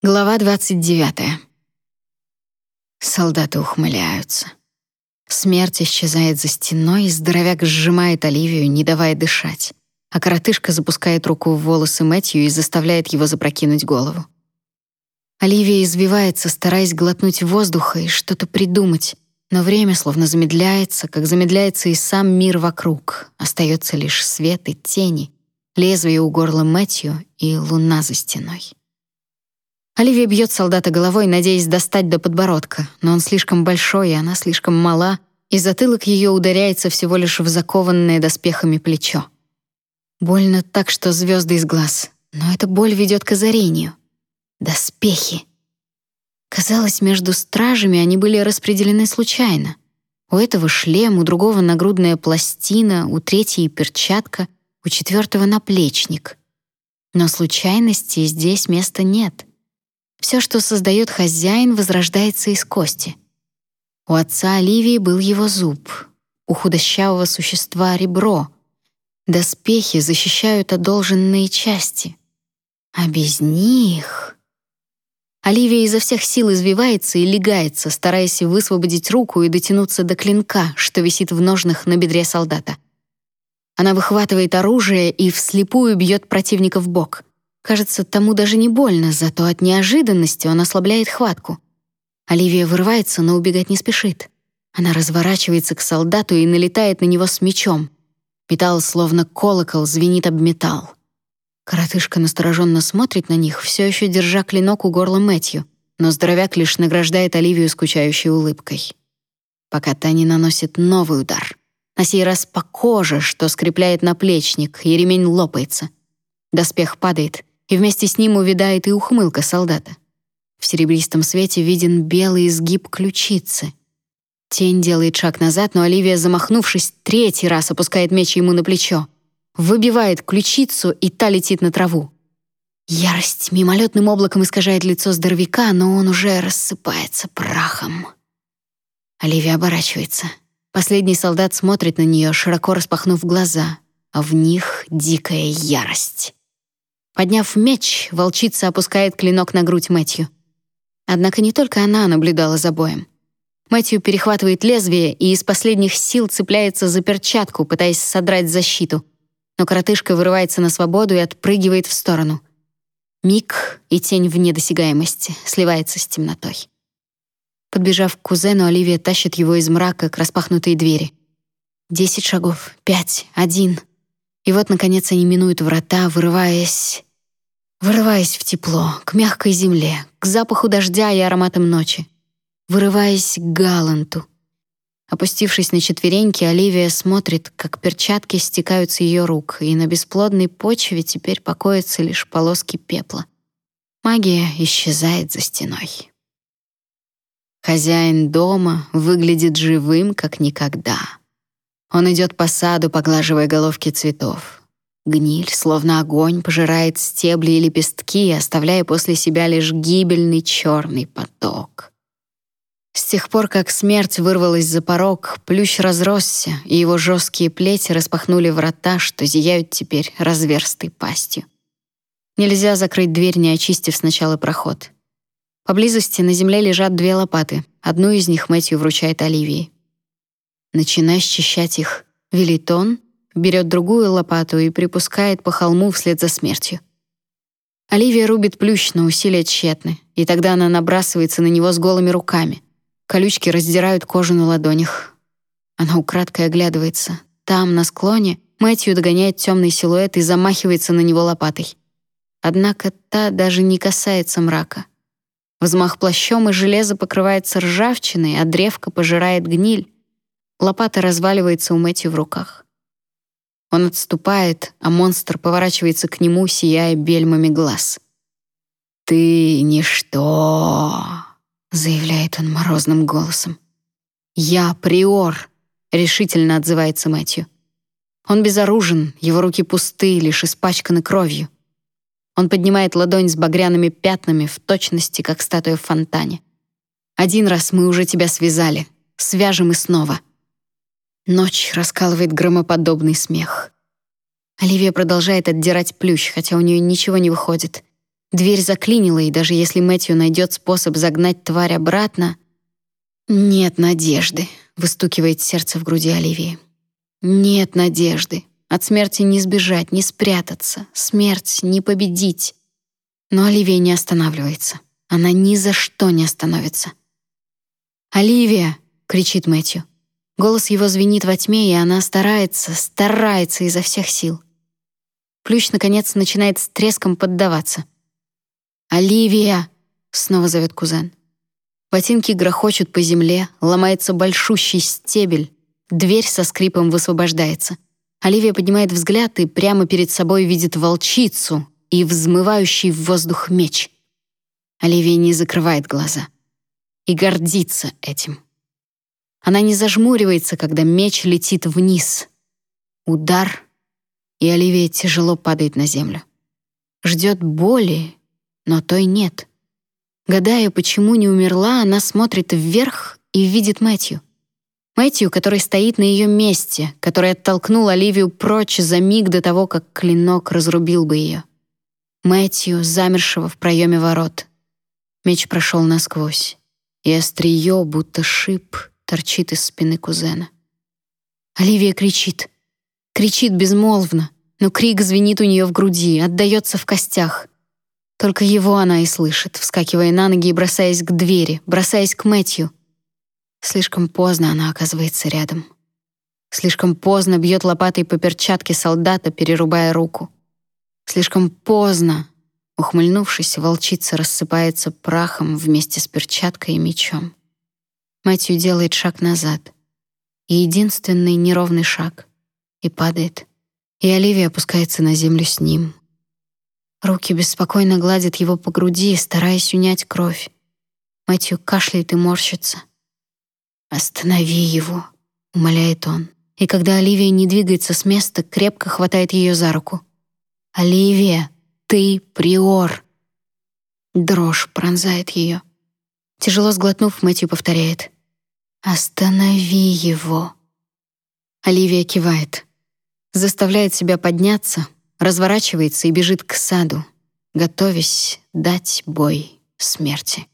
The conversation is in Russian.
Глава 29. Солдаты ухмыляются. Смерть исчезает за стеной, и здоровяк сжимает Оливию, не давая дышать. А коротышка запускает руку в волосы Мэтью и заставляет его запрокинуть голову. Оливия извивается, стараясь глотнуть воздуха и что-то придумать, но время словно замедляется, как замедляется и сам мир вокруг. Остается лишь свет и тени, лезвие у горла Мэтью и луна за стеной. Оливия бьет солдата головой, надеясь достать до подбородка, но он слишком большой, и она слишком мала, и затылок ее ударяется всего лишь в закованное доспехами плечо. Больно так, что звезды из глаз, но эта боль ведет к озарению. Доспехи. Казалось, между стражами они были распределены случайно. У этого шлем, у другого нагрудная пластина, у третьей перчатка, у четвертого наплечник. Но случайности здесь места нет. Все, что создает хозяин, возрождается из кости. У отца Оливии был его зуб, у худощавого существа ребро. Доспехи защищают одолженные части. А без них... Оливия изо всех сил извивается и легается, стараясь высвободить руку и дотянуться до клинка, что висит в ножнах на бедре солдата. Она выхватывает оружие и вслепую бьет противника в бок. Кажется, тому даже не больно, зато от неожиданности он ослабляет хватку. Оливия вырывается, но убегать не спешит. Она разворачивается к солдату и налетает на него с мечом. Металл, словно колокол, звенит об металл. Коротышка настороженно смотрит на них, все еще держа клинок у горла Мэтью, но здоровяк лишь награждает Оливию скучающей улыбкой. Пока та наносит новый удар. На сей раз по коже, что скрепляет наплечник, и ремень лопается. Доспех падает, и вместе с ним увядает и ухмылка солдата. В серебристом свете виден белый изгиб ключицы. Тень делает шаг назад, но Оливия, замахнувшись, третий раз опускает меч ему на плечо. Выбивает ключицу, и та летит на траву. Ярость мимолетным облаком искажает лицо здоровяка, но он уже рассыпается прахом. Оливия оборачивается. Последний солдат смотрит на нее, широко распахнув глаза, а в них дикая ярость. Подняв меч, волчица опускает клинок на грудь Мэтью. Однако не только она наблюдала за боем. Мэтью перехватывает лезвие и из последних сил цепляется за перчатку, пытаясь содрать защиту. Но коротышка вырывается на свободу и отпрыгивает в сторону. Миг, и тень в недосягаемости сливается с темнотой. Подбежав к кузену, Оливия тащит его из мрака к распахнутой двери. Десять шагов, пять, один. И вот, наконец, они минуют врата, вырываясь вырываясь в тепло, к мягкой земле, к запаху дождя и ароматам ночи, вырываясь к Галанту. Опустившись на четвереньки, Оливия смотрит, как перчатки стекают с ее рук, и на бесплодной почве теперь покоятся лишь полоски пепла. Магия исчезает за стеной. Хозяин дома выглядит живым, как никогда. Он идет по саду, поглаживая головки цветов. Гниль, словно огонь, пожирает стебли и лепестки, оставляя после себя лишь гибельный черный поток. С тех пор, как смерть вырвалась за порог, плющ разросся, и его жесткие плети распахнули врата, что зияют теперь разверстой пастью. Нельзя закрыть дверь, не очистив сначала проход. Поблизости на земле лежат две лопаты. Одну из них Мэтью вручает Оливии. Начиная счищать их, велит он, берет другую лопату и припускает по холму вслед за смертью. Оливия рубит плющ, но усилия тщетны, и тогда она набрасывается на него с голыми руками. Колючки раздирают кожу на ладонях. Она украдкой оглядывается. Там, на склоне, Мэтью догоняет темный силуэт и замахивается на него лопатой. Однако та даже не касается мрака. Взмах плащом, и железо покрывается ржавчиной, а древко пожирает гниль. Лопата разваливается у Мэтью в руках. Он отступает, а монстр поворачивается к нему, сияя бельмами глаз. «Ты ничто», — заявляет он морозным голосом. «Я приор», — решительно отзывается Мэтью. Он безоружен, его руки пусты, лишь испачканы кровью. Он поднимает ладонь с багряными пятнами в точности, как статуя в фонтане. «Один раз мы уже тебя связали. Свяжем и снова». Ночь раскалывает громоподобный смех. Оливия продолжает отдирать плющ, хотя у нее ничего не выходит. Дверь заклинила, и даже если Мэтью найдет способ загнать тварь обратно... «Нет надежды», — выстукивает сердце в груди Оливии. «Нет надежды. От смерти не сбежать, не спрятаться. Смерть не победить». Но Оливия не останавливается. Она ни за что не остановится. «Оливия!» — кричит Мэтью. Голос его звенит во тьме, и она старается, старается изо всех сил. Плющ, наконец, начинает с треском поддаваться. «Оливия!» — снова зовет кузен. Ботинки грохочут по земле, ломается большущий стебель, дверь со скрипом высвобождается. Оливия поднимает взгляд и прямо перед собой видит волчицу и взмывающий в воздух меч. Оливия не закрывает глаза и гордится этим. Она не зажмуривается, когда меч летит вниз. Удар, и Оливия тяжело падает на землю. Ждет боли, но той нет. Гадая, почему не умерла, она смотрит вверх и видит Мэтью. Мэтью, который стоит на ее месте, который оттолкнул Оливию прочь за миг до того, как клинок разрубил бы ее. Мэтью, замершего в проеме ворот. Меч прошел насквозь, и острие, будто шип, торчит из спины кузена. Оливия кричит. Кричит безмолвно, но крик звенит у нее в груди, отдаётся в костях. Только его она и слышит, вскакивая на ноги и бросаясь к двери, бросаясь к Мэтью. Слишком поздно она оказывается рядом. Слишком поздно бьет лопатой по перчатке солдата, перерубая руку. Слишком поздно, ухмыльнувшись, волчица рассыпается прахом вместе с перчаткой и мечом. Мэтью делает шаг назад. И единственный неровный шаг. И падает. И Оливия опускается на землю с ним, Руки беспокойно гладят его по груди, стараясь унять кровь. Мэтью кашляет и морщится. «Останови его», — умоляет он. И когда Оливия не двигается с места, крепко хватает ее за руку. «Оливия, ты приор!» Дрожь пронзает ее. Тяжело сглотнув, Мэтью повторяет. «Останови его!» Оливия кивает. Заставляет себя подняться, разворачивается и бежит к саду, готовясь дать бой смерти.